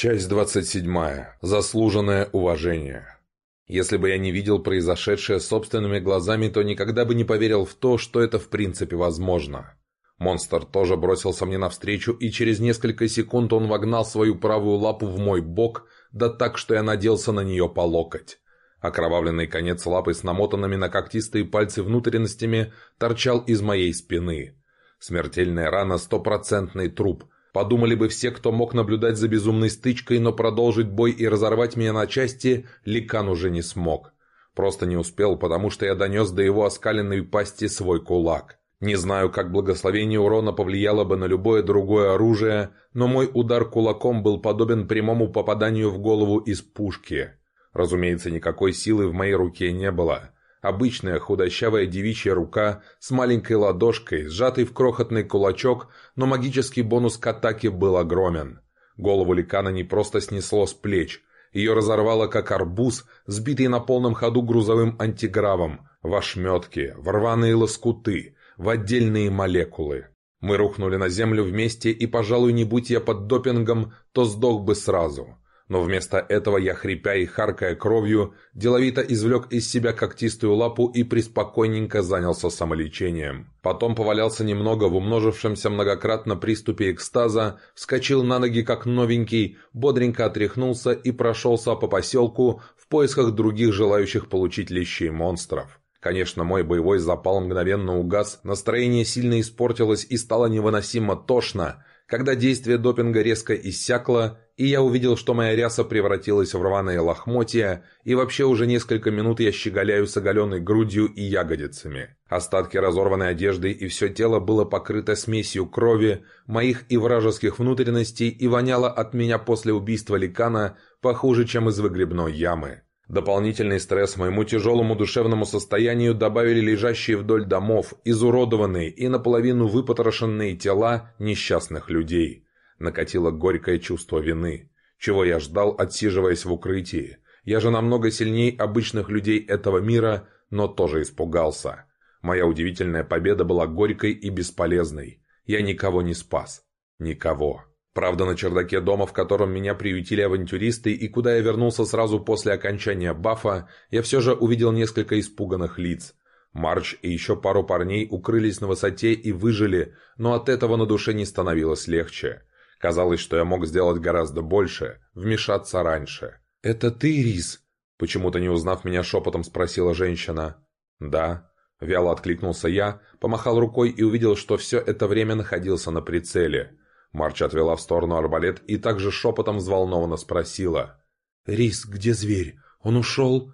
Часть 27. Заслуженное уважение. Если бы я не видел произошедшее собственными глазами, то никогда бы не поверил в то, что это в принципе возможно. Монстр тоже бросился мне навстречу, и через несколько секунд он вогнал свою правую лапу в мой бок, да так, что я наделся на нее по локоть. Окровавленный конец лапы с намотанными на когтистые пальцы внутренностями торчал из моей спины. Смертельная рана – стопроцентный труп – Подумали бы все, кто мог наблюдать за безумной стычкой, но продолжить бой и разорвать меня на части Ликан уже не смог. Просто не успел, потому что я донес до его оскаленной пасти свой кулак. Не знаю, как благословение урона повлияло бы на любое другое оружие, но мой удар кулаком был подобен прямому попаданию в голову из пушки. Разумеется, никакой силы в моей руке не было. Обычная худощавая девичья рука с маленькой ладошкой, сжатой в крохотный кулачок, но магический бонус к атаке был огромен. Голову ликана не просто снесло с плеч. Ее разорвало как арбуз, сбитый на полном ходу грузовым антигравом, в ошметки, в рваные лоскуты, в отдельные молекулы. Мы рухнули на землю вместе, и, пожалуй, не будь я под допингом, то сдох бы сразу но вместо этого я, хрипя и харкая кровью, деловито извлек из себя когтистую лапу и приспокойненько занялся самолечением. Потом повалялся немного в умножившемся многократно приступе экстаза, вскочил на ноги как новенький, бодренько отряхнулся и прошелся по поселку в поисках других желающих получить лещей монстров. Конечно, мой боевой запал мгновенно угас, настроение сильно испортилось и стало невыносимо тошно, когда действие допинга резко иссякло, и я увидел, что моя ряса превратилась в рваные лохмотья, и вообще уже несколько минут я щеголяю с оголенной грудью и ягодицами. Остатки разорванной одежды и все тело было покрыто смесью крови, моих и вражеских внутренностей, и воняло от меня после убийства Ликана похуже, чем из выгребной ямы. Дополнительный стресс моему тяжелому душевному состоянию добавили лежащие вдоль домов, изуродованные и наполовину выпотрошенные тела несчастных людей. Накатило горькое чувство вины. Чего я ждал, отсиживаясь в укрытии? Я же намного сильней обычных людей этого мира, но тоже испугался. Моя удивительная победа была горькой и бесполезной. Я никого не спас. Никого. Правда, на чердаке дома, в котором меня приютили авантюристы и куда я вернулся сразу после окончания бафа, я все же увидел несколько испуганных лиц. Марч и еще пару парней укрылись на высоте и выжили, но от этого на душе не становилось легче. Казалось, что я мог сделать гораздо больше, вмешаться раньше. «Это ты, Рис?» Почему-то не узнав меня, шепотом спросила женщина. «Да». Вяло откликнулся я, помахал рукой и увидел, что все это время находился на прицеле. Марч отвела в сторону арбалет и также шепотом взволнованно спросила. «Рис, где зверь? Он ушел?»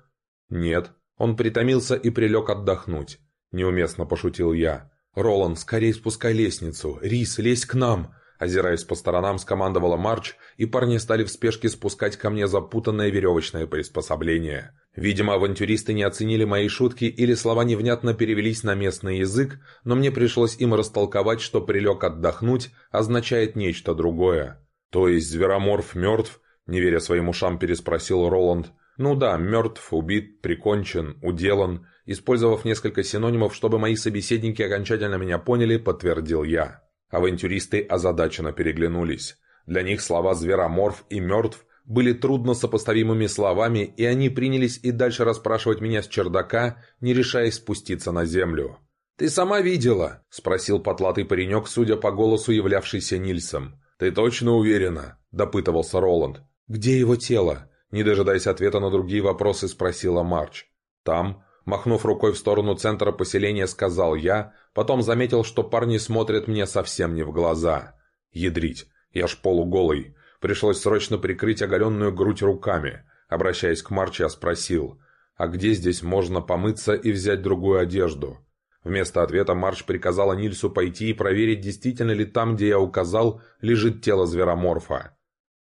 «Нет». Он притомился и прилег отдохнуть. Неуместно пошутил я. «Ролан, скорей спускай лестницу! Рис, лезь к нам! Озираясь по сторонам, скомандовала Марч, и парни стали в спешке спускать ко мне запутанное веревочное приспособление. Видимо, авантюристы не оценили мои шутки или слова невнятно перевелись на местный язык, но мне пришлось им растолковать, что прилег отдохнуть означает нечто другое. «То есть Звероморф мертв?» – не веря своим ушам, переспросил Роланд. «Ну да, мертв, убит, прикончен, уделан». Использовав несколько синонимов, чтобы мои собеседники окончательно меня поняли, подтвердил я. Авантюристы озадаченно переглянулись. Для них слова «звероморф» и «мертв» были трудно сопоставимыми словами, и они принялись и дальше расспрашивать меня с чердака, не решаясь спуститься на землю. «Ты сама видела?» – спросил потлатый паренек, судя по голосу, являвшийся Нильсом. «Ты точно уверена?» – допытывался Роланд. «Где его тело?» – не дожидаясь ответа на другие вопросы, спросила Марч. «Там», Махнув рукой в сторону центра поселения, сказал я, потом заметил, что парни смотрят мне совсем не в глаза. Ядрить, я ж полуголый. Пришлось срочно прикрыть оголенную грудь руками. Обращаясь к Марче, я спросил, а где здесь можно помыться и взять другую одежду? Вместо ответа Марч приказала Нильсу пойти и проверить, действительно ли там, где я указал, лежит тело звероморфа.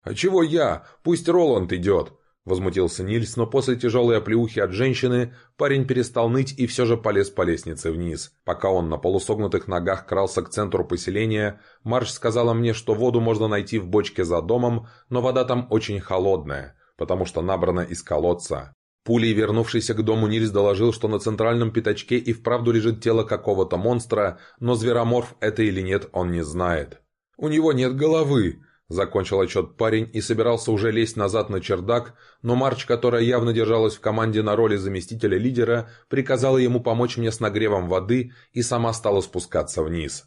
«А чего я? Пусть Роланд идет!» Возмутился Нильс, но после тяжелой оплеухи от женщины парень перестал ныть и все же полез по лестнице вниз. Пока он на полусогнутых ногах крался к центру поселения, Марш сказала мне, что воду можно найти в бочке за домом, но вода там очень холодная, потому что набрана из колодца. Пулей вернувшийся к дому Нильс доложил, что на центральном пятачке и вправду лежит тело какого-то монстра, но звероморф это или нет он не знает. «У него нет головы», Закончил отчет парень и собирался уже лезть назад на чердак, но Марч, которая явно держалась в команде на роли заместителя лидера, приказала ему помочь мне с нагревом воды и сама стала спускаться вниз.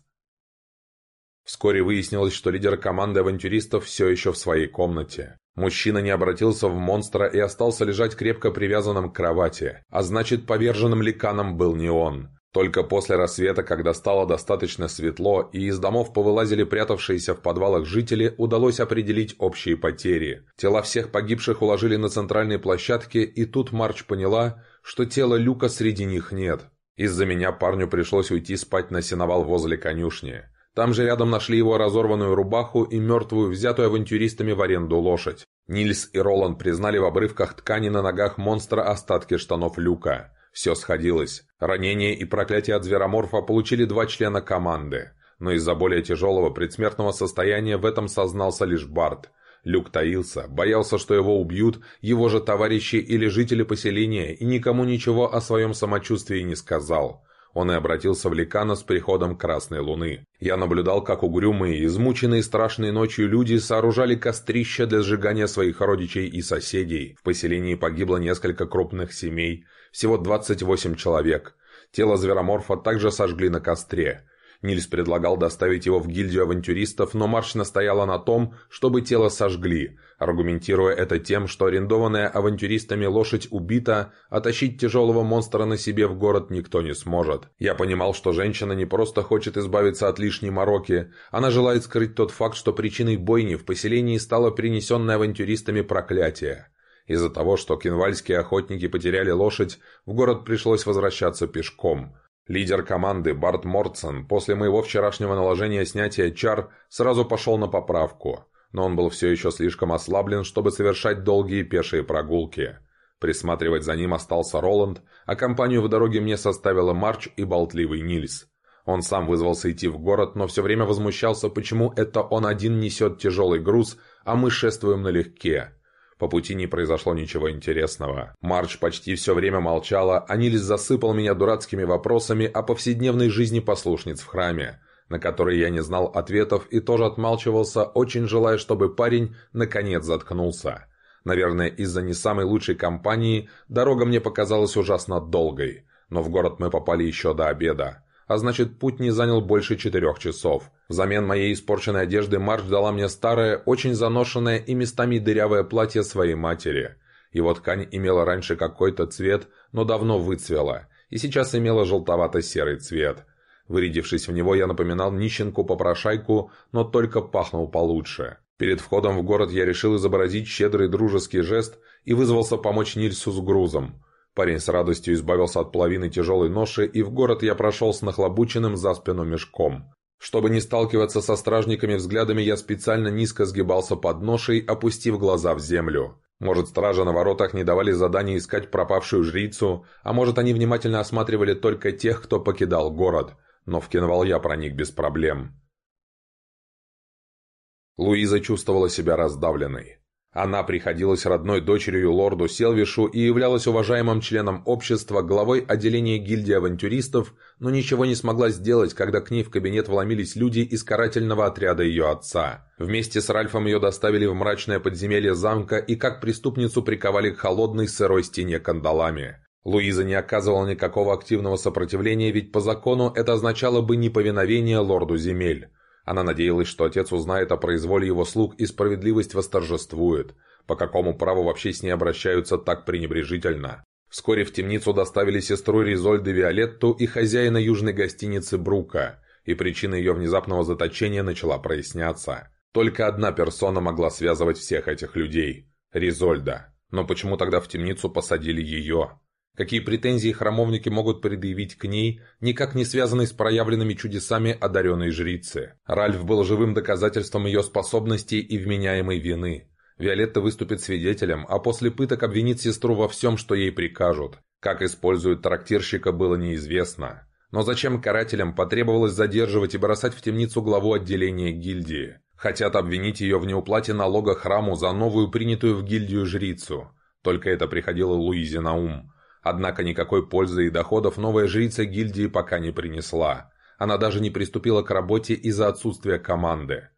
Вскоре выяснилось, что лидер команды авантюристов все еще в своей комнате. Мужчина не обратился в монстра и остался лежать крепко привязанным к кровати, а значит, поверженным ликаном был не он. Только после рассвета, когда стало достаточно светло и из домов повылазили прятавшиеся в подвалах жители, удалось определить общие потери. Тела всех погибших уложили на центральной площадке, и тут Марч поняла, что тела Люка среди них нет. Из-за меня парню пришлось уйти спать на сеновал возле конюшни. Там же рядом нашли его разорванную рубаху и мертвую, взятую авантюристами в аренду лошадь. Нильс и Роланд признали в обрывках ткани на ногах монстра остатки штанов Люка. Все сходилось. Ранение и проклятие от звероморфа получили два члена команды. Но из-за более тяжелого предсмертного состояния в этом сознался лишь Барт. Люк таился, боялся, что его убьют, его же товарищи или жители поселения, и никому ничего о своем самочувствии не сказал. Он и обратился в Ликана с приходом Красной Луны. Я наблюдал, как угрюмые, измученные страшной ночью люди сооружали кострища для сжигания своих родичей и соседей. В поселении погибло несколько крупных семей, всего 28 человек. Тело звероморфа также сожгли на костре. Нильс предлагал доставить его в гильдию авантюристов, но Марш настояла на том, чтобы тело сожгли, аргументируя это тем, что арендованная авантюристами лошадь убита, а тащить тяжелого монстра на себе в город никто не сможет. Я понимал, что женщина не просто хочет избавиться от лишней мороки, она желает скрыть тот факт, что причиной бойни в поселении стало принесенное авантюристами проклятие. Из-за того, что кинвальские охотники потеряли лошадь, в город пришлось возвращаться пешком. Лидер команды Барт Мортсон после моего вчерашнего наложения снятия чар сразу пошел на поправку, но он был все еще слишком ослаблен, чтобы совершать долгие пешие прогулки. Присматривать за ним остался Роланд, а компанию в дороге мне составила Марч и болтливый Нильс. Он сам вызвался идти в город, но все время возмущался, почему это он один несет тяжелый груз, а мы шествуем налегке. По пути не произошло ничего интересного. Марч почти все время молчала, а Нильс засыпал меня дурацкими вопросами о повседневной жизни послушниц в храме, на которые я не знал ответов и тоже отмалчивался, очень желая, чтобы парень наконец заткнулся. Наверное, из-за не самой лучшей компании дорога мне показалась ужасно долгой, но в город мы попали еще до обеда а значит путь не занял больше четырех часов. Взамен моей испорченной одежды Марш дала мне старое, очень заношенное и местами дырявое платье своей матери. Его ткань имела раньше какой-то цвет, но давно выцвела, и сейчас имела желтовато-серый цвет. Вырядившись в него, я напоминал нищенку-попрошайку, но только пахнул получше. Перед входом в город я решил изобразить щедрый дружеский жест и вызвался помочь Нильсу с грузом. Парень с радостью избавился от половины тяжелой ноши, и в город я прошел с нахлобученным за спину мешком. Чтобы не сталкиваться со стражниками взглядами, я специально низко сгибался под ношей, опустив глаза в землю. Может, стражи на воротах не давали задания искать пропавшую жрицу, а может, они внимательно осматривали только тех, кто покидал город. Но в Кенвал я проник без проблем. Луиза чувствовала себя раздавленной. Она приходилась родной дочерью лорду Селвишу и являлась уважаемым членом общества, главой отделения гильдии авантюристов, но ничего не смогла сделать, когда к ней в кабинет вломились люди из карательного отряда ее отца. Вместе с Ральфом ее доставили в мрачное подземелье замка и как преступницу приковали к холодной сырой стене кандалами. Луиза не оказывала никакого активного сопротивления, ведь по закону это означало бы неповиновение лорду земель. Она надеялась, что отец узнает о произволе его слуг и справедливость восторжествует. По какому праву вообще с ней обращаются так пренебрежительно? Вскоре в темницу доставили сестру Ризольды Виолетту и хозяина южной гостиницы Брука, и причина ее внезапного заточения начала проясняться. Только одна персона могла связывать всех этих людей – Ризольда. Но почему тогда в темницу посадили ее? Какие претензии храмовники могут предъявить к ней, никак не связанной с проявленными чудесами одаренной жрицы? Ральф был живым доказательством ее способностей и вменяемой вины. Виолетта выступит свидетелем, а после пыток обвинит сестру во всем, что ей прикажут. Как используют трактирщика, было неизвестно. Но зачем карателям потребовалось задерживать и бросать в темницу главу отделения гильдии? Хотят обвинить ее в неуплате налога храму за новую принятую в гильдию жрицу. Только это приходило Луизе на ум. Однако никакой пользы и доходов новая жрица гильдии пока не принесла. Она даже не приступила к работе из-за отсутствия команды.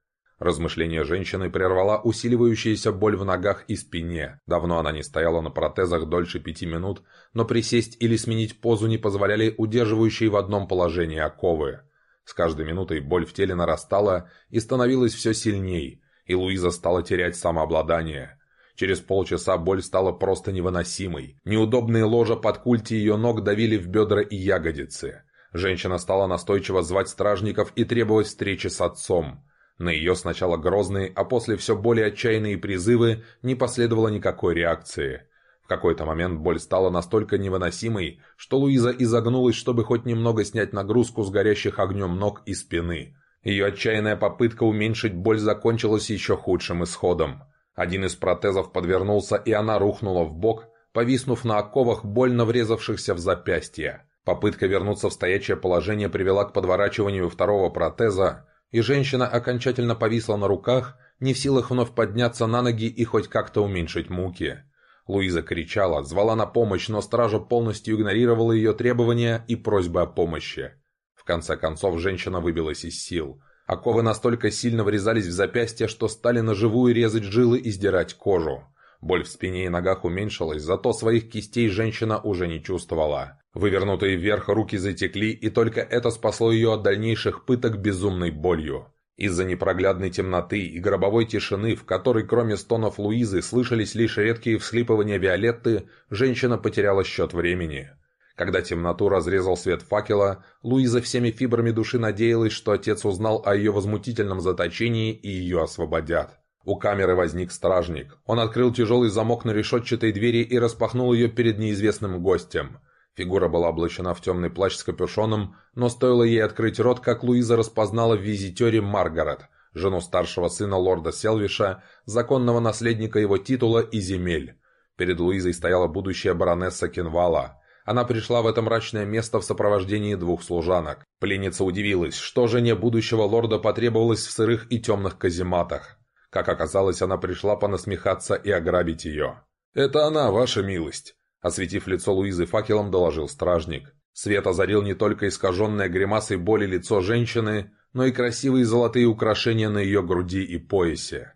Размышление женщины прервала усиливающаяся боль в ногах и спине. Давно она не стояла на протезах дольше пяти минут, но присесть или сменить позу не позволяли удерживающие в одном положении оковы. С каждой минутой боль в теле нарастала и становилась все сильней, и Луиза стала терять самообладание. Через полчаса боль стала просто невыносимой. Неудобные ложа под культи ее ног давили в бедра и ягодицы. Женщина стала настойчиво звать стражников и требовать встречи с отцом. На ее сначала грозные, а после все более отчаянные призывы не последовало никакой реакции. В какой-то момент боль стала настолько невыносимой, что Луиза изогнулась, чтобы хоть немного снять нагрузку с горящих огнем ног и спины. Ее отчаянная попытка уменьшить боль закончилась еще худшим исходом. Один из протезов подвернулся, и она рухнула в бок, повиснув на оковах, больно врезавшихся в запястье. Попытка вернуться в стоячее положение привела к подворачиванию второго протеза, и женщина окончательно повисла на руках, не в силах вновь подняться на ноги и хоть как-то уменьшить муки. Луиза кричала, звала на помощь, но стража полностью игнорировала ее требования и просьбы о помощи. В конце концов, женщина выбилась из сил. Оковы настолько сильно врезались в запястье, что стали наживую резать жилы и сдирать кожу. Боль в спине и ногах уменьшилась, зато своих кистей женщина уже не чувствовала. Вывернутые вверх руки затекли, и только это спасло ее от дальнейших пыток безумной болью. Из-за непроглядной темноты и гробовой тишины, в которой кроме стонов Луизы слышались лишь редкие всхлипывания Виолетты, женщина потеряла счет времени. Когда темноту разрезал свет факела, Луиза всеми фибрами души надеялась, что отец узнал о ее возмутительном заточении и ее освободят. У камеры возник стражник. Он открыл тяжелый замок на решетчатой двери и распахнул ее перед неизвестным гостем – Фигура была облачена в темный плащ с капюшоном, но стоило ей открыть рот, как Луиза распознала в визитере Маргарет, жену старшего сына лорда Селвиша, законного наследника его титула и земель. Перед Луизой стояла будущая баронесса Кенвала. Она пришла в это мрачное место в сопровождении двух служанок. Пленница удивилась, что жене будущего лорда потребовалось в сырых и темных казематах. Как оказалось, она пришла понасмехаться и ограбить ее. «Это она, ваша милость!» Осветив лицо Луизы факелом, доложил стражник. Свет озарил не только искаженное гримасой боли лицо женщины, но и красивые золотые украшения на ее груди и поясе.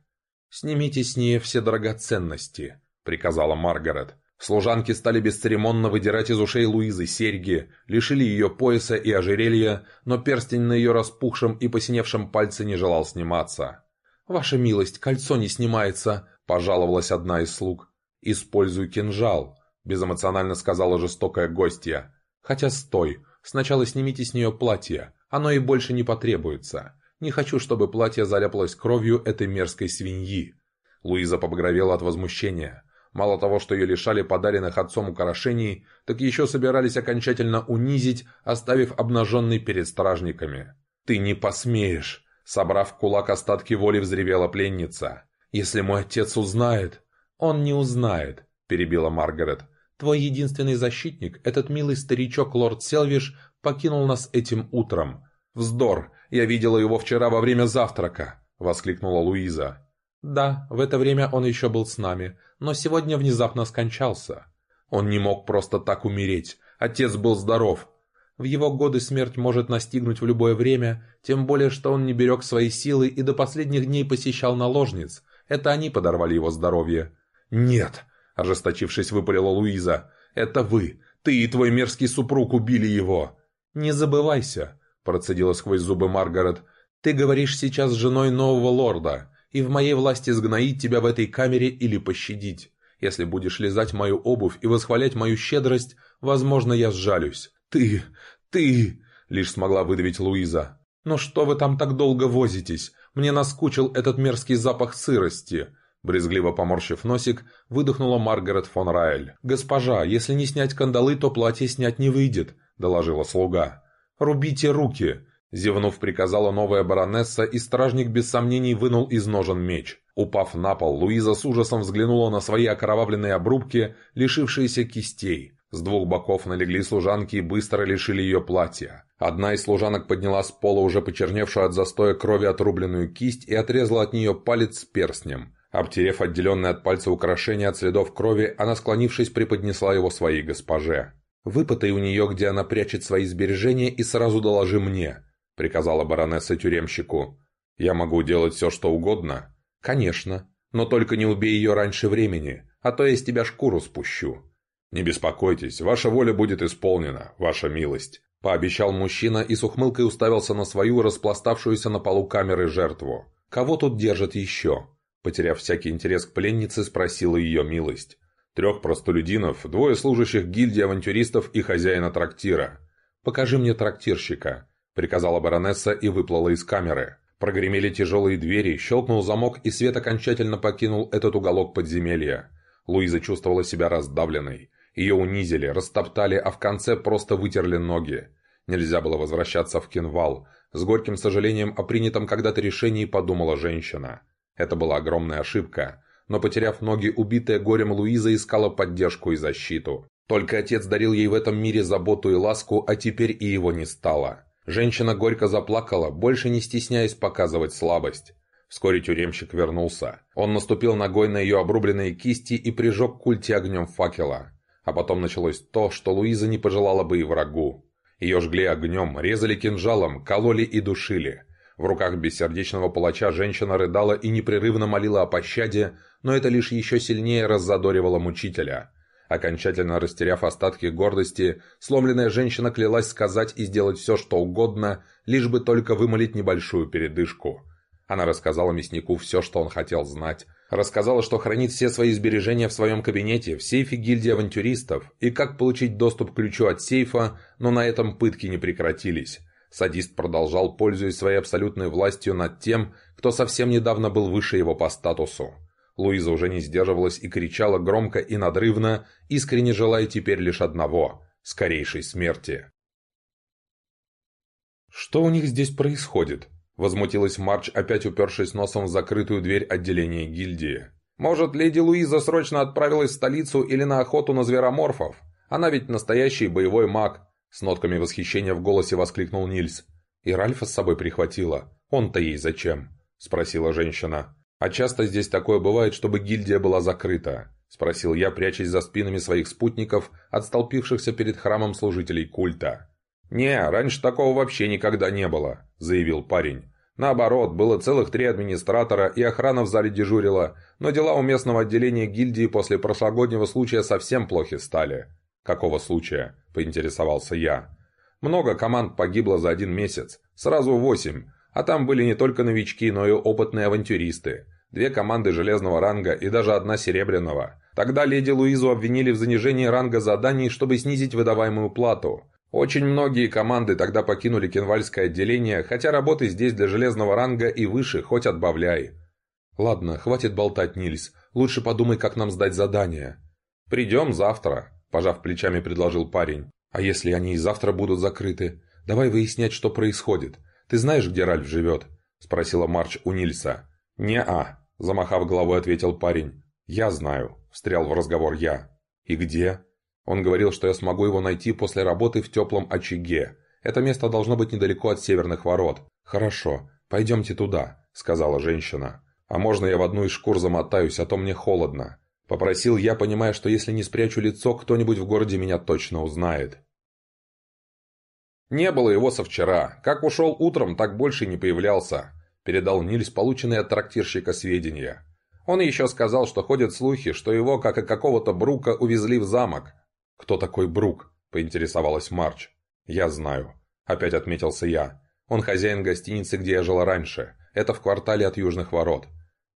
«Снимите с нее все драгоценности», — приказала Маргарет. Служанки стали бесцеремонно выдирать из ушей Луизы серьги, лишили ее пояса и ожерелья, но перстень на ее распухшем и посиневшем пальце не желал сниматься. «Ваша милость, кольцо не снимается», — пожаловалась одна из слуг. «Используй кинжал», безэмоционально сказала жестокая гостья. «Хотя стой, сначала снимите с нее платье, оно и больше не потребуется. Не хочу, чтобы платье заляпалось кровью этой мерзкой свиньи». Луиза побагровела от возмущения. Мало того, что ее лишали подаренных отцом украшений, так еще собирались окончательно унизить, оставив обнаженной перед стражниками. «Ты не посмеешь!» Собрав кулак остатки воли, взревела пленница. «Если мой отец узнает...» «Он не узнает», — перебила Маргарет. Твой единственный защитник, этот милый старичок лорд Селвиш, покинул нас этим утром. Вздор! Я видела его вчера во время завтрака!» — воскликнула Луиза. «Да, в это время он еще был с нами, но сегодня внезапно скончался. Он не мог просто так умереть. Отец был здоров. В его годы смерть может настигнуть в любое время, тем более, что он не берег свои силы и до последних дней посещал наложниц. Это они подорвали его здоровье». «Нет!» Ожесточившись, выпалила Луиза. «Это вы! Ты и твой мерзкий супруг убили его!» «Не забывайся!» Процедила сквозь зубы Маргарет. «Ты говоришь сейчас с женой нового лорда, и в моей власти сгноить тебя в этой камере или пощадить. Если будешь лизать мою обувь и восхвалять мою щедрость, возможно, я сжалюсь. Ты... ты...» Лишь смогла выдавить Луиза. «Ну что вы там так долго возитесь? Мне наскучил этот мерзкий запах сырости. Брезгливо поморщив носик, выдохнула Маргарет фон Райль. «Госпожа, если не снять кандалы, то платье снять не выйдет», — доложила слуга. «Рубите руки!» Зевнув, приказала новая баронесса, и стражник без сомнений вынул из ножен меч. Упав на пол, Луиза с ужасом взглянула на свои окровавленные обрубки, лишившиеся кистей. С двух боков налегли служанки и быстро лишили ее платья. Одна из служанок подняла с пола уже почерневшую от застоя крови отрубленную кисть и отрезала от нее палец с перстнем. Обтерев отделенное от пальца украшение от следов крови, она, склонившись, преподнесла его своей госпоже. «Выпытай у нее, где она прячет свои сбережения, и сразу доложи мне», — приказала баронесса тюремщику. «Я могу делать все, что угодно?» «Конечно. Но только не убей ее раньше времени, а то я из тебя шкуру спущу». «Не беспокойтесь, ваша воля будет исполнена, ваша милость», – пообещал мужчина и с ухмылкой уставился на свою распластавшуюся на полу камеры жертву. «Кого тут держат еще?» Потеряв всякий интерес к пленнице, спросила ее милость. «Трех простолюдинов, двое служащих гильдии авантюристов и хозяина трактира». «Покажи мне трактирщика», – приказала баронесса и выплыла из камеры. Прогремели тяжелые двери, щелкнул замок, и свет окончательно покинул этот уголок подземелья. Луиза чувствовала себя раздавленной. Ее унизили, растоптали, а в конце просто вытерли ноги. Нельзя было возвращаться в Кинвал. С горьким сожалением о принятом когда-то решении подумала женщина. Это была огромная ошибка. Но потеряв ноги, убитая горем Луиза искала поддержку и защиту. Только отец дарил ей в этом мире заботу и ласку, а теперь и его не стало. Женщина горько заплакала, больше не стесняясь показывать слабость. Вскоре тюремщик вернулся. Он наступил ногой на ее обрубленные кисти и прижег культи огнем факела. А потом началось то, что Луиза не пожелала бы и врагу. Ее жгли огнем, резали кинжалом, кололи и душили. В руках бессердечного палача женщина рыдала и непрерывно молила о пощаде, но это лишь еще сильнее раззадоривало мучителя. Окончательно растеряв остатки гордости, сломленная женщина клялась сказать и сделать все, что угодно, лишь бы только вымолить небольшую передышку. Она рассказала мяснику все, что он хотел знать, Рассказала, что хранит все свои сбережения в своем кабинете, в сейфе гильдии авантюристов, и как получить доступ к ключу от сейфа, но на этом пытки не прекратились. Садист продолжал, пользуясь своей абсолютной властью над тем, кто совсем недавно был выше его по статусу. Луиза уже не сдерживалась и кричала громко и надрывно, искренне желая теперь лишь одного – скорейшей смерти. «Что у них здесь происходит?» Возмутилась Марч, опять упершись носом в закрытую дверь отделения гильдии. «Может, леди Луиза срочно отправилась в столицу или на охоту на звероморфов? Она ведь настоящий боевой маг!» С нотками восхищения в голосе воскликнул Нильс. «И Ральфа с собой прихватила. Он-то ей зачем?» Спросила женщина. «А часто здесь такое бывает, чтобы гильдия была закрыта?» Спросил я, прячась за спинами своих спутников, от столпившихся перед храмом служителей культа. «Не, раньше такого вообще никогда не было», – заявил парень. Наоборот, было целых три администратора, и охрана в зале дежурила, но дела у местного отделения гильдии после прошлогоднего случая совсем плохи стали. «Какого случая?» – поинтересовался я. «Много команд погибло за один месяц. Сразу восемь. А там были не только новички, но и опытные авантюристы. Две команды железного ранга и даже одна серебряного. Тогда леди Луизу обвинили в занижении ранга заданий, чтобы снизить выдаваемую плату. Очень многие команды тогда покинули кенвальское отделение, хотя работы здесь для железного ранга и выше, хоть отбавляй. «Ладно, хватит болтать, Нильс. Лучше подумай, как нам сдать задание». «Придем завтра», – пожав плечами, предложил парень. «А если они и завтра будут закрыты? Давай выяснять, что происходит. Ты знаешь, где Ральф живет?» – спросила Марч у Нильса. «Не-а», – замахав головой, ответил парень. «Я знаю», – встрял в разговор я. «И где?» Он говорил, что я смогу его найти после работы в теплом очаге. Это место должно быть недалеко от северных ворот. «Хорошо, пойдемте туда», — сказала женщина. «А можно я в одну из шкур замотаюсь, а то мне холодно?» Попросил я, понимая, что если не спрячу лицо, кто-нибудь в городе меня точно узнает. «Не было его со вчера. Как ушел утром, так больше не появлялся», — передал Нильс полученные от трактирщика сведения. Он еще сказал, что ходят слухи, что его, как и какого-то Брука, увезли в замок, «Кто такой Брук?» – поинтересовалась Марч. «Я знаю», – опять отметился я. «Он хозяин гостиницы, где я жила раньше. Это в квартале от Южных ворот».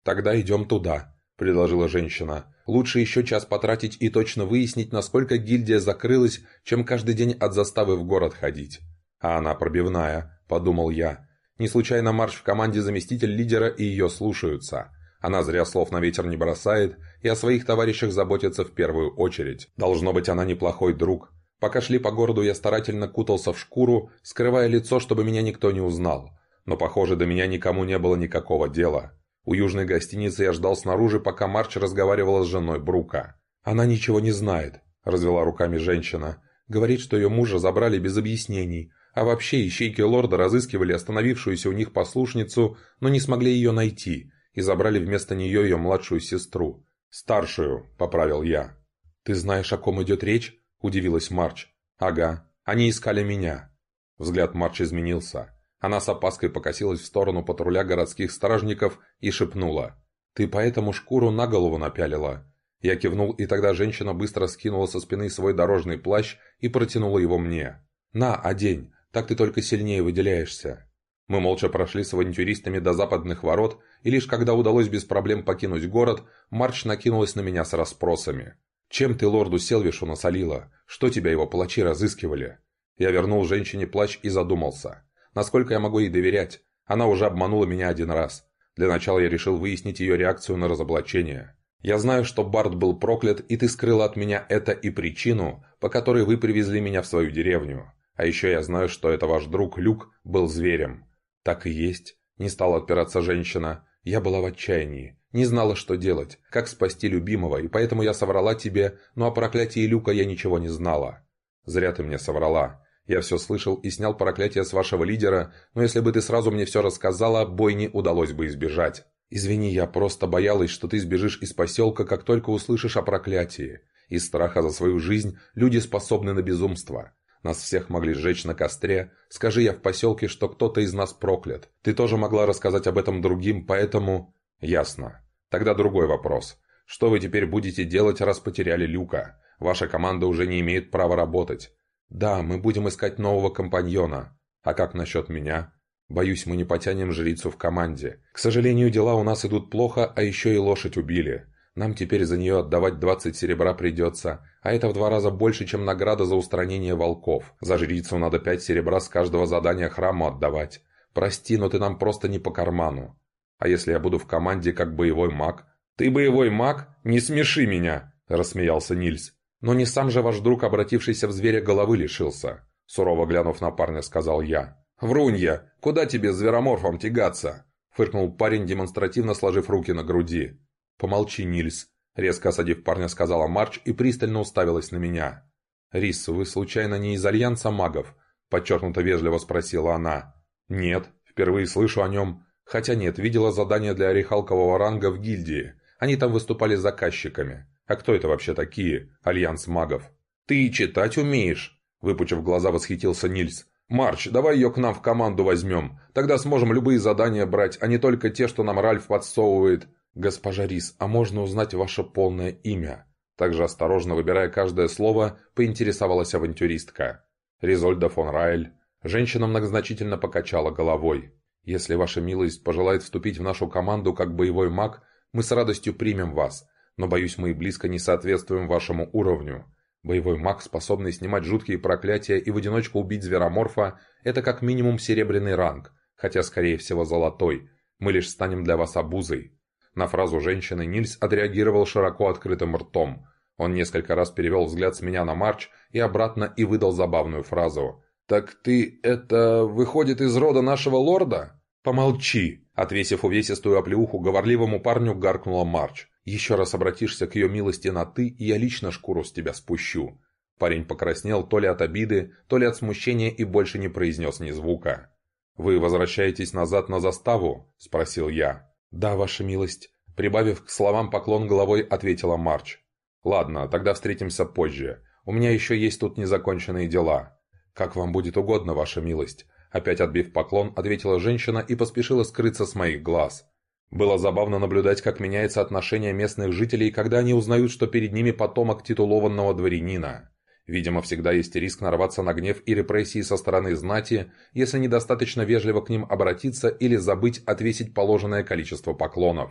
«Тогда идем туда», – предложила женщина. «Лучше еще час потратить и точно выяснить, насколько гильдия закрылась, чем каждый день от заставы в город ходить». «А она пробивная», – подумал я. «Не случайно Марш в команде заместитель лидера и ее слушаются». Она зря слов на ветер не бросает и о своих товарищах заботится в первую очередь. Должно быть, она неплохой друг. Пока шли по городу, я старательно кутался в шкуру, скрывая лицо, чтобы меня никто не узнал. Но, похоже, до меня никому не было никакого дела. У южной гостиницы я ждал снаружи, пока Марч разговаривала с женой Брука. «Она ничего не знает», – развела руками женщина. «Говорит, что ее мужа забрали без объяснений, а вообще ищейки лорда разыскивали остановившуюся у них послушницу, но не смогли ее найти, и забрали вместо нее ее младшую сестру. «Старшую», — поправил я. «Ты знаешь, о ком идет речь?» — удивилась Марч. «Ага, они искали меня». Взгляд Марч изменился. Она с опаской покосилась в сторону патруля городских стражников и шепнула. «Ты поэтому шкуру на голову напялила?» Я кивнул, и тогда женщина быстро скинула со спины свой дорожный плащ и протянула его мне. «На, одень, так ты только сильнее выделяешься». Мы молча прошли с авантюристами до западных ворот, и лишь когда удалось без проблем покинуть город, Марч накинулась на меня с расспросами. «Чем ты лорду Селвишу насолила? Что тебя его палачи разыскивали?» Я вернул женщине плащ и задумался. Насколько я могу ей доверять? Она уже обманула меня один раз. Для начала я решил выяснить ее реакцию на разоблачение. Я знаю, что Барт был проклят, и ты скрыла от меня это и причину, по которой вы привезли меня в свою деревню. А еще я знаю, что это ваш друг Люк был зверем. Так и есть. Не стала отпираться женщина. Я была в отчаянии. Не знала, что делать, как спасти любимого, и поэтому я соврала тебе, но о проклятии Люка я ничего не знала. Зря ты мне соврала. Я все слышал и снял проклятие с вашего лидера, но если бы ты сразу мне все рассказала, бойни удалось бы избежать. Извини, я просто боялась, что ты сбежишь из поселка, как только услышишь о проклятии. Из страха за свою жизнь люди способны на безумство. Нас всех могли сжечь на костре. Скажи я в поселке, что кто-то из нас проклят. Ты тоже могла рассказать об этом другим, поэтому... Ясно. Тогда другой вопрос. Что вы теперь будете делать, раз потеряли Люка? Ваша команда уже не имеет права работать. Да, мы будем искать нового компаньона. А как насчет меня? Боюсь, мы не потянем жрицу в команде. К сожалению, дела у нас идут плохо, а еще и лошадь убили. Нам теперь за нее отдавать 20 серебра придется, а это в два раза больше, чем награда за устранение волков. За жрицу надо 5 серебра с каждого задания храму отдавать. Прости, но ты нам просто не по карману. А если я буду в команде как боевой маг? Ты боевой маг? Не смеши меня!» – рассмеялся Нильс. «Но не сам же ваш друг, обратившийся в зверя, головы лишился», – сурово глянув на парня, сказал я. «Врунья! Куда тебе звероморфом тягаться?» – фыркнул парень, демонстративно сложив руки на груди. «Помолчи, Нильс», — резко осадив парня, сказала Марч и пристально уставилась на меня. «Рис, вы случайно не из Альянса магов?» — подчеркнуто вежливо спросила она. «Нет, впервые слышу о нем. Хотя нет, видела задание для орихалкового ранга в гильдии. Они там выступали заказчиками. А кто это вообще такие, Альянс магов?» «Ты читать умеешь?» — выпучив глаза, восхитился Нильс. «Марч, давай ее к нам в команду возьмем. Тогда сможем любые задания брать, а не только те, что нам Ральф подсовывает. «Госпожа Рис, а можно узнать ваше полное имя?» Также осторожно выбирая каждое слово, поинтересовалась авантюристка. «Ризольда фон Райль». Женщина многозначительно покачала головой. «Если ваша милость пожелает вступить в нашу команду как боевой маг, мы с радостью примем вас, но, боюсь, мы и близко не соответствуем вашему уровню. Боевой маг, способный снимать жуткие проклятия и в одиночку убить звероморфа, это как минимум серебряный ранг, хотя, скорее всего, золотой. Мы лишь станем для вас обузой. На фразу женщины Нильс отреагировал широко открытым ртом. Он несколько раз перевел взгляд с меня на Марч и обратно и выдал забавную фразу. «Так ты, это, выходит из рода нашего лорда?» «Помолчи!» Отвесив увесистую оплеуху говорливому парню, гаркнула Марч. «Еще раз обратишься к ее милости на «ты», и я лично шкуру с тебя спущу». Парень покраснел то ли от обиды, то ли от смущения и больше не произнес ни звука. «Вы возвращаетесь назад на заставу?» – спросил я. «Да, ваша милость», — прибавив к словам поклон головой, ответила Марч. «Ладно, тогда встретимся позже. У меня еще есть тут незаконченные дела». «Как вам будет угодно, ваша милость», — опять отбив поклон, ответила женщина и поспешила скрыться с моих глаз. Было забавно наблюдать, как меняется отношение местных жителей, когда они узнают, что перед ними потомок титулованного дворянина. Видимо, всегда есть риск нарваться на гнев и репрессии со стороны знати, если недостаточно вежливо к ним обратиться или забыть отвесить положенное количество поклонов.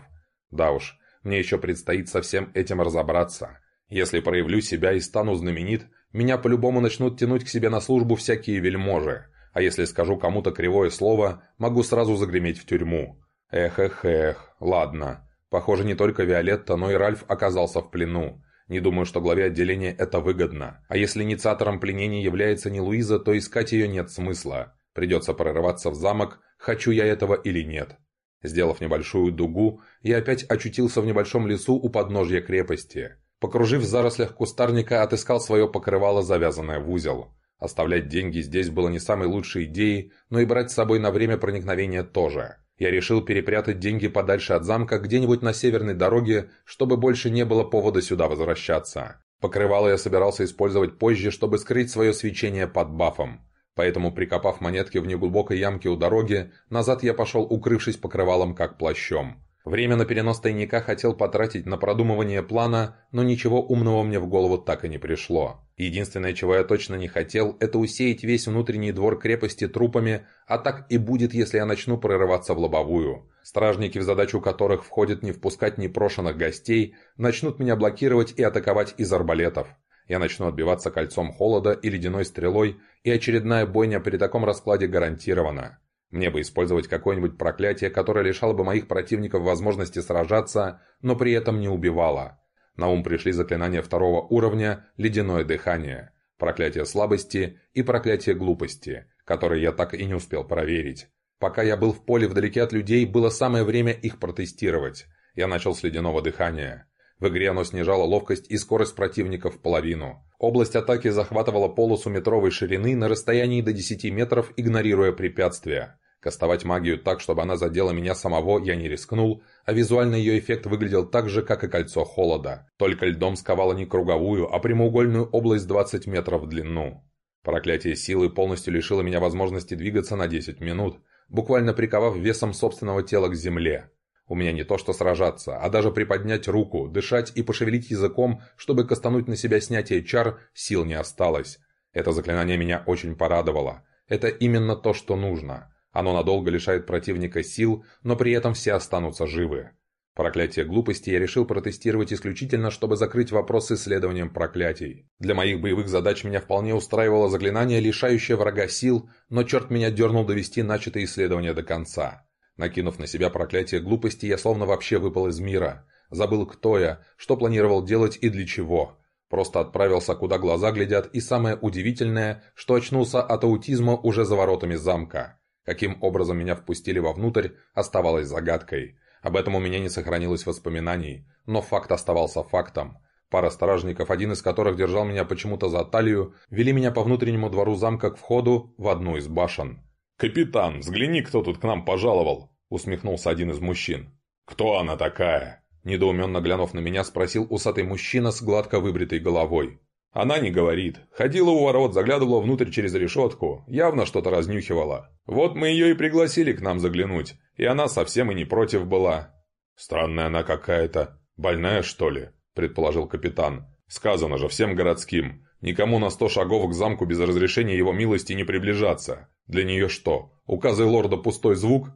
Да уж, мне еще предстоит со всем этим разобраться. Если проявлю себя и стану знаменит, меня по-любому начнут тянуть к себе на службу всякие вельможи, а если скажу кому-то кривое слово, могу сразу загреметь в тюрьму. Эх-эх-эх, ладно. Похоже, не только Виолетта, но и Ральф оказался в плену. Не думаю, что главе отделения это выгодно. А если инициатором пленения является не Луиза, то искать ее нет смысла. Придется прорываться в замок, хочу я этого или нет. Сделав небольшую дугу, я опять очутился в небольшом лесу у подножья крепости. Покружив в зарослях кустарника, отыскал свое покрывало, завязанное в узел. Оставлять деньги здесь было не самой лучшей идеей, но и брать с собой на время проникновения тоже. Я решил перепрятать деньги подальше от замка где-нибудь на северной дороге, чтобы больше не было повода сюда возвращаться. Покрывало я собирался использовать позже, чтобы скрыть свое свечение под бафом. Поэтому, прикопав монетки в неглубокой ямке у дороги, назад я пошел, укрывшись покрывалом как плащом. Время на перенос тайника хотел потратить на продумывание плана, но ничего умного мне в голову так и не пришло. Единственное, чего я точно не хотел, это усеять весь внутренний двор крепости трупами, а так и будет, если я начну прорываться в лобовую. Стражники, в задачу которых входит не впускать непрошенных гостей, начнут меня блокировать и атаковать из арбалетов. Я начну отбиваться кольцом холода и ледяной стрелой, и очередная бойня при таком раскладе гарантирована. Мне бы использовать какое-нибудь проклятие, которое лишало бы моих противников возможности сражаться, но при этом не убивало. На ум пришли заклинания второго уровня «Ледяное дыхание», проклятие слабости и проклятие глупости, которые я так и не успел проверить. Пока я был в поле вдалеке от людей, было самое время их протестировать. Я начал с ледяного дыхания. В игре оно снижало ловкость и скорость противника в половину. Область атаки захватывала полосу метровой ширины на расстоянии до 10 метров, игнорируя препятствия. Кастовать магию так, чтобы она задела меня самого, я не рискнул, а визуально ее эффект выглядел так же, как и кольцо холода. Только льдом сковало не круговую, а прямоугольную область 20 метров в длину. Проклятие силы полностью лишило меня возможности двигаться на 10 минут, буквально приковав весом собственного тела к земле. У меня не то что сражаться, а даже приподнять руку, дышать и пошевелить языком, чтобы кастануть на себя снятие чар, сил не осталось. Это заклинание меня очень порадовало. Это именно то, что нужно. Оно надолго лишает противника сил, но при этом все останутся живы. Проклятие глупости я решил протестировать исключительно, чтобы закрыть вопрос с исследованием проклятий. Для моих боевых задач меня вполне устраивало заклинание, лишающее врага сил, но черт меня дернул довести начатое исследование до конца. Накинув на себя проклятие глупости, я словно вообще выпал из мира. Забыл, кто я, что планировал делать и для чего. Просто отправился, куда глаза глядят, и самое удивительное, что очнулся от аутизма уже за воротами замка. Каким образом меня впустили вовнутрь, оставалось загадкой. Об этом у меня не сохранилось воспоминаний, но факт оставался фактом. Пара стражников, один из которых держал меня почему-то за талию, вели меня по внутреннему двору замка к входу в одну из башен. «Капитан, взгляни, кто тут к нам пожаловал!» — усмехнулся один из мужчин. «Кто она такая?» Недоуменно глянув на меня, спросил усатый мужчина с гладко выбритой головой. Она не говорит. Ходила у ворот, заглядывала внутрь через решетку, явно что-то разнюхивала. Вот мы ее и пригласили к нам заглянуть, и она совсем и не против была. «Странная она какая-то. Больная, что ли?» – предположил капитан. «Сказано же всем городским. Никому на сто шагов к замку без разрешения его милости не приближаться. Для нее что, указы лорда пустой звук?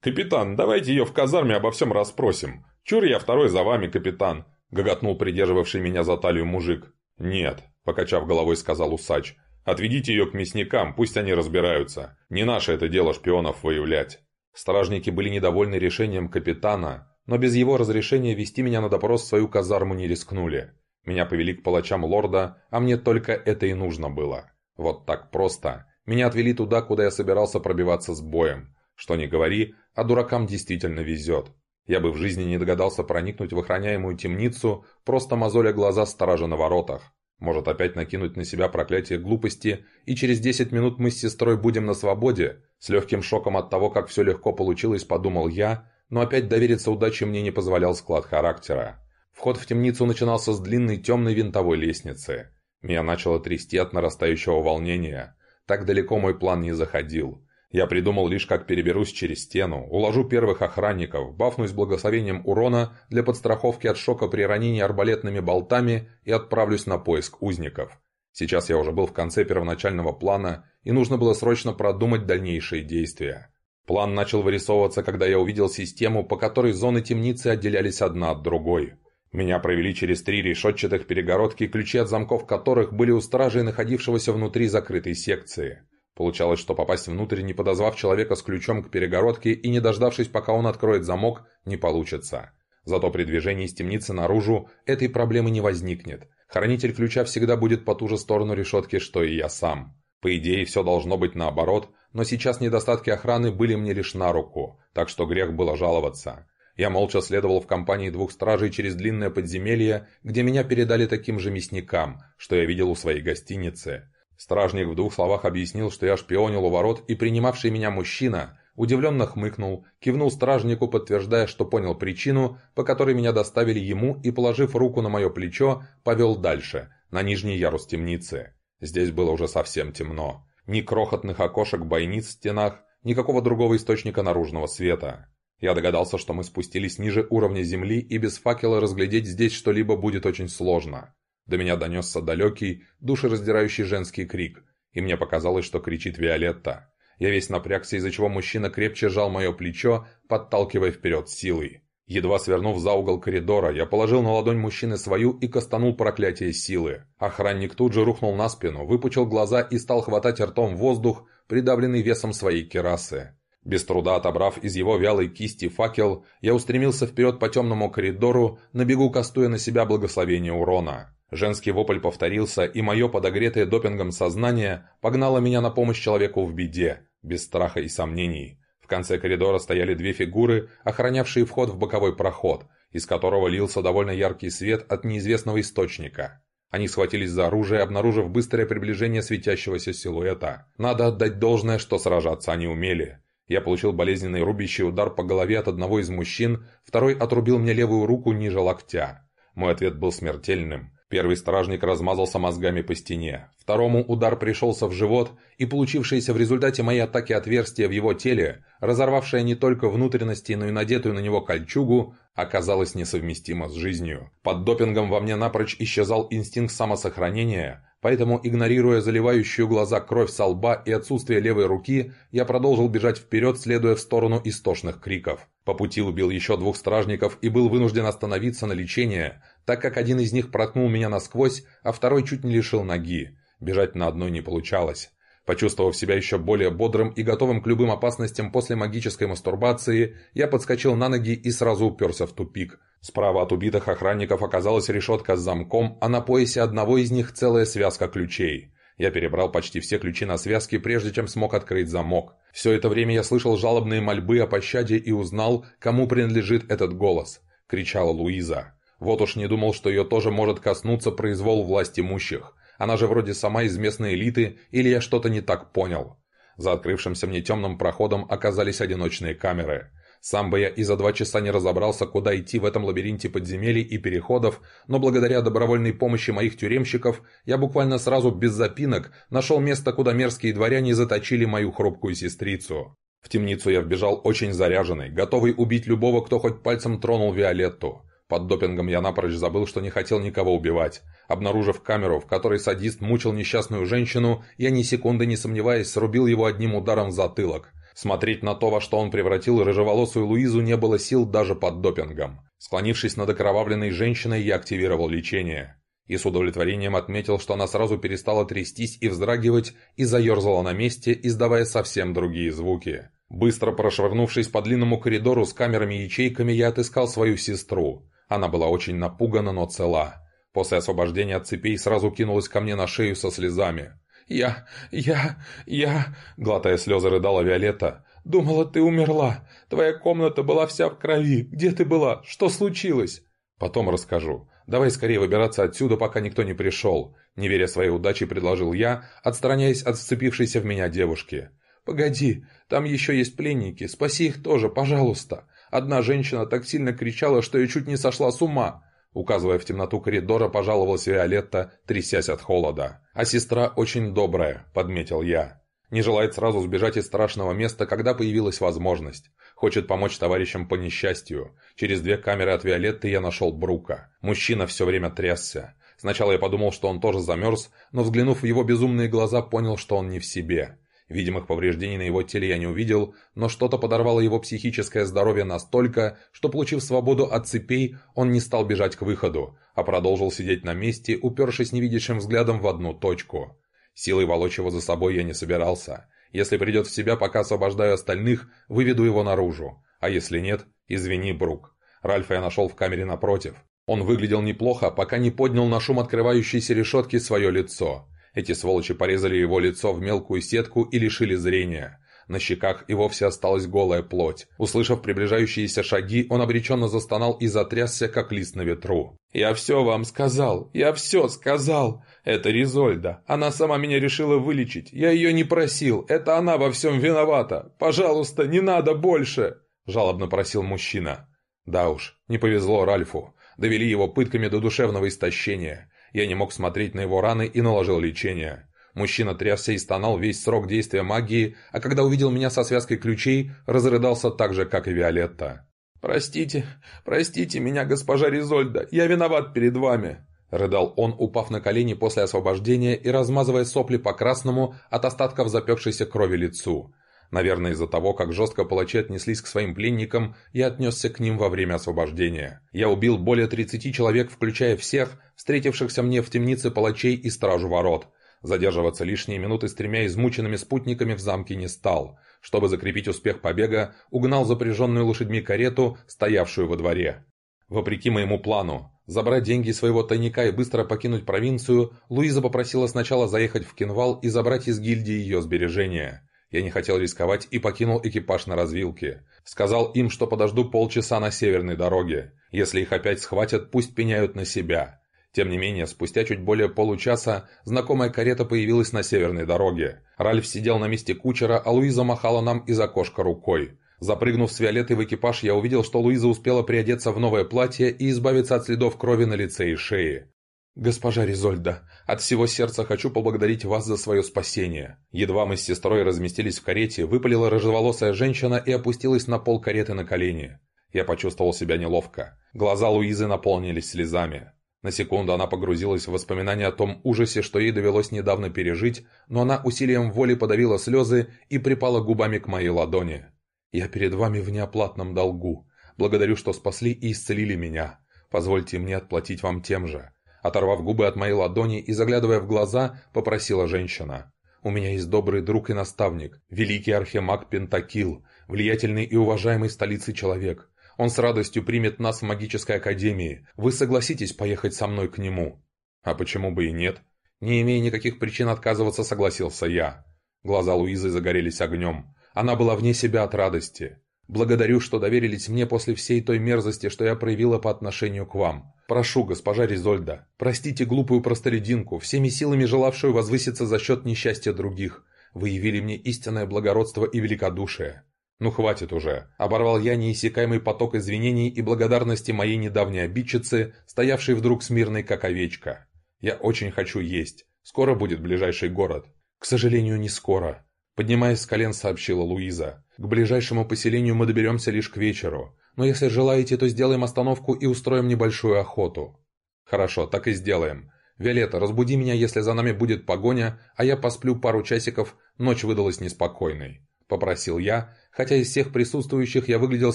«Капитан, давайте ее в казарме обо всем расспросим. Чур я второй за вами, капитан», — гоготнул придерживавший меня за талию мужик. «Нет», — покачав головой, сказал усач. «Отведите ее к мясникам, пусть они разбираются. Не наше это дело шпионов выявлять». Стражники были недовольны решением капитана, но без его разрешения вести меня на допрос в свою казарму не рискнули. Меня повели к палачам лорда, а мне только это и нужно было. Вот так просто. Меня отвели туда, куда я собирался пробиваться с боем. Что ни говори, а дуракам действительно везет. Я бы в жизни не догадался проникнуть в охраняемую темницу, просто мозоля глаза сторожа на воротах. Может опять накинуть на себя проклятие глупости, и через 10 минут мы с сестрой будем на свободе? С легким шоком от того, как все легко получилось, подумал я, но опять довериться удаче мне не позволял склад характера. Вход в темницу начинался с длинной темной винтовой лестницы. Меня начало трясти от нарастающего волнения. Так далеко мой план не заходил. Я придумал лишь, как переберусь через стену, уложу первых охранников, бафнусь благословением урона для подстраховки от шока при ранении арбалетными болтами и отправлюсь на поиск узников. Сейчас я уже был в конце первоначального плана, и нужно было срочно продумать дальнейшие действия. План начал вырисовываться, когда я увидел систему, по которой зоны темницы отделялись одна от другой. Меня провели через три решетчатых перегородки, ключи от замков которых были у стражей, находившегося внутри закрытой секции. Получалось, что попасть внутрь, не подозвав человека с ключом к перегородке и не дождавшись, пока он откроет замок, не получится. Зато при движении из темницы наружу этой проблемы не возникнет. Хранитель ключа всегда будет по ту же сторону решетки, что и я сам. По идее, все должно быть наоборот, но сейчас недостатки охраны были мне лишь на руку, так что грех было жаловаться. Я молча следовал в компании двух стражей через длинное подземелье, где меня передали таким же мясникам, что я видел у своей гостиницы. Стражник в двух словах объяснил, что я шпионил у ворот, и принимавший меня мужчина удивленно хмыкнул, кивнул стражнику, подтверждая, что понял причину, по которой меня доставили ему, и, положив руку на мое плечо, повел дальше, на нижний ярус темницы. Здесь было уже совсем темно. Ни крохотных окошек бойниц в стенах, никакого другого источника наружного света. Я догадался, что мы спустились ниже уровня земли, и без факела разглядеть здесь что-либо будет очень сложно. До меня донесся далекий, душераздирающий женский крик, и мне показалось, что кричит Виолетта. Я весь напрягся, из-за чего мужчина крепче сжал мое плечо, подталкивая вперед силой. Едва свернув за угол коридора, я положил на ладонь мужчины свою и кастанул проклятие силы. Охранник тут же рухнул на спину, выпучил глаза и стал хватать ртом воздух, придавленный весом своей керасы. Без труда отобрав из его вялой кисти факел, я устремился вперед по темному коридору, на бегу кастуя на себя благословение урона. Женский вопль повторился, и мое подогретое допингом сознание погнало меня на помощь человеку в беде, без страха и сомнений. В конце коридора стояли две фигуры, охранявшие вход в боковой проход, из которого лился довольно яркий свет от неизвестного источника. Они схватились за оружие, обнаружив быстрое приближение светящегося силуэта. Надо отдать должное, что сражаться они умели. Я получил болезненный рубящий удар по голове от одного из мужчин, второй отрубил мне левую руку ниже локтя. Мой ответ был смертельным. Первый стражник размазался мозгами по стене. Второму удар пришелся в живот, и получившееся в результате моей атаки отверстие в его теле, разорвавшее не только внутренности, но и надетую на него кольчугу, оказалось несовместимо с жизнью. Под допингом во мне напрочь исчезал инстинкт самосохранения, Поэтому, игнорируя заливающую глаза кровь со лба и отсутствие левой руки, я продолжил бежать вперед, следуя в сторону истошных криков. По пути убил еще двух стражников и был вынужден остановиться на лечение, так как один из них проткнул меня насквозь, а второй чуть не лишил ноги. Бежать на одной не получалось. Почувствовав себя еще более бодрым и готовым к любым опасностям после магической мастурбации, я подскочил на ноги и сразу уперся в тупик – Справа от убитых охранников оказалась решетка с замком, а на поясе одного из них целая связка ключей. Я перебрал почти все ключи на связке, прежде чем смог открыть замок. Все это время я слышал жалобные мольбы о пощаде и узнал, кому принадлежит этот голос. Кричала Луиза. Вот уж не думал, что ее тоже может коснуться произвол власть имущих. Она же вроде сама из местной элиты, или я что-то не так понял. За открывшимся мне темным проходом оказались одиночные камеры. Сам бы я и за два часа не разобрался, куда идти в этом лабиринте подземелий и переходов, но благодаря добровольной помощи моих тюремщиков я буквально сразу без запинок нашел место, куда мерзкие дворяне заточили мою хрупкую сестрицу. В темницу я вбежал очень заряженный, готовый убить любого, кто хоть пальцем тронул Виолетту. Под допингом я напрочь забыл, что не хотел никого убивать. Обнаружив камеру, в которой садист мучил несчастную женщину, я ни секунды не сомневаясь срубил его одним ударом в затылок. Смотреть на то, во что он превратил рыжеволосую Луизу, не было сил даже под допингом. Склонившись над окровавленной женщиной, я активировал лечение. И с удовлетворением отметил, что она сразу перестала трястись и вздрагивать, и заерзала на месте, издавая совсем другие звуки. Быстро прошвырнувшись по длинному коридору с камерами-ячейками, я отыскал свою сестру. Она была очень напугана, но цела. После освобождения от цепей сразу кинулась ко мне на шею со слезами. «Я... я... я...» — глотая слезы, рыдала Виолетта. «Думала, ты умерла. Твоя комната была вся в крови. Где ты была? Что случилось?» «Потом расскажу. Давай скорее выбираться отсюда, пока никто не пришел», — не веря своей удаче, предложил я, отстраняясь от сцепившейся в меня девушки. «Погоди, там еще есть пленники. Спаси их тоже, пожалуйста. Одна женщина так сильно кричала, что я чуть не сошла с ума. Указывая в темноту коридора, пожаловалась Виолетта, трясясь от холода. «А сестра очень добрая», — подметил я. Не желает сразу сбежать из страшного места, когда появилась возможность. Хочет помочь товарищам по несчастью. Через две камеры от Виолетты я нашел Брука. Мужчина все время трясся. Сначала я подумал, что он тоже замерз, но взглянув в его безумные глаза, понял, что он не в себе. Видимых повреждений на его теле я не увидел, но что-то подорвало его психическое здоровье настолько, что, получив свободу от цепей, он не стал бежать к выходу, а продолжил сидеть на месте, упершись невидящим взглядом в одну точку. Силой волочь его за собой я не собирался. Если придет в себя, пока освобождаю остальных, выведу его наружу. А если нет, извини, Брук. Ральфа я нашел в камере напротив. Он выглядел неплохо, пока не поднял на шум открывающейся решетки свое лицо. Эти сволочи порезали его лицо в мелкую сетку и лишили зрения. На щеках и вовсе осталась голая плоть. Услышав приближающиеся шаги, он обреченно застонал и затрясся, как лист на ветру. «Я все вам сказал! Я все сказал! Это Ризольда! Она сама меня решила вылечить! Я ее не просил! Это она во всем виновата! Пожалуйста, не надо больше!» Жалобно просил мужчина. Да уж, не повезло Ральфу. Довели его пытками до душевного истощения. Я не мог смотреть на его раны и наложил лечение. Мужчина трясся и стонал весь срок действия магии, а когда увидел меня со связкой ключей, разрыдался так же, как и Виолетта. «Простите, простите меня, госпожа Ризольда, я виноват перед вами!» Рыдал он, упав на колени после освобождения и размазывая сопли по красному от остатков запекшейся крови лицу. Наверное, из-за того, как жестко палачи отнеслись к своим пленникам, я отнесся к ним во время освобождения. Я убил более 30 человек, включая всех, встретившихся мне в темнице палачей и стражу ворот. Задерживаться лишние минуты с тремя измученными спутниками в замке не стал. Чтобы закрепить успех побега, угнал запряженную лошадьми карету, стоявшую во дворе. Вопреки моему плану, забрать деньги своего тайника и быстро покинуть провинцию, Луиза попросила сначала заехать в Кинвал и забрать из гильдии ее сбережения. Я не хотел рисковать и покинул экипаж на развилке. Сказал им, что подожду полчаса на северной дороге. Если их опять схватят, пусть пеняют на себя. Тем не менее, спустя чуть более получаса знакомая карета появилась на северной дороге. Ральф сидел на месте кучера, а Луиза махала нам из окошка рукой. Запрыгнув с Виолеттой в экипаж, я увидел, что Луиза успела приодеться в новое платье и избавиться от следов крови на лице и шее. «Госпожа Ризольда, от всего сердца хочу поблагодарить вас за свое спасение». Едва мы с сестрой разместились в карете, выпалила рыжеволосая женщина и опустилась на пол кареты на колени. Я почувствовал себя неловко. Глаза Луизы наполнились слезами. На секунду она погрузилась в воспоминания о том ужасе, что ей довелось недавно пережить, но она усилием воли подавила слезы и припала губами к моей ладони. «Я перед вами в неоплатном долгу. Благодарю, что спасли и исцелили меня. Позвольте мне отплатить вам тем же». Оторвав губы от моей ладони и заглядывая в глаза, попросила женщина. «У меня есть добрый друг и наставник, великий архимаг Пентакил, влиятельный и уважаемый в столице человек. Он с радостью примет нас в магической академии. Вы согласитесь поехать со мной к нему?» «А почему бы и нет?» Не имея никаких причин отказываться, согласился я. Глаза Луизы загорелись огнем. Она была вне себя от радости. «Благодарю, что доверились мне после всей той мерзости, что я проявила по отношению к вам. Прошу, госпожа Ризольда, простите глупую простолюдинку, всеми силами желавшую возвыситься за счет несчастья других. Вы явили мне истинное благородство и великодушие». «Ну хватит уже!» – оборвал я неиссякаемый поток извинений и благодарности моей недавней обидчицы, стоявшей вдруг смирной, как овечка. «Я очень хочу есть. Скоро будет ближайший город». «К сожалению, не скоро. Поднимаясь с колен, сообщила Луиза. «К ближайшему поселению мы доберемся лишь к вечеру. Но если желаете, то сделаем остановку и устроим небольшую охоту». «Хорошо, так и сделаем. Виолетта, разбуди меня, если за нами будет погоня, а я посплю пару часиков, ночь выдалась неспокойной». Попросил я, хотя из всех присутствующих я выглядел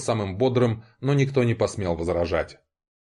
самым бодрым, но никто не посмел возражать.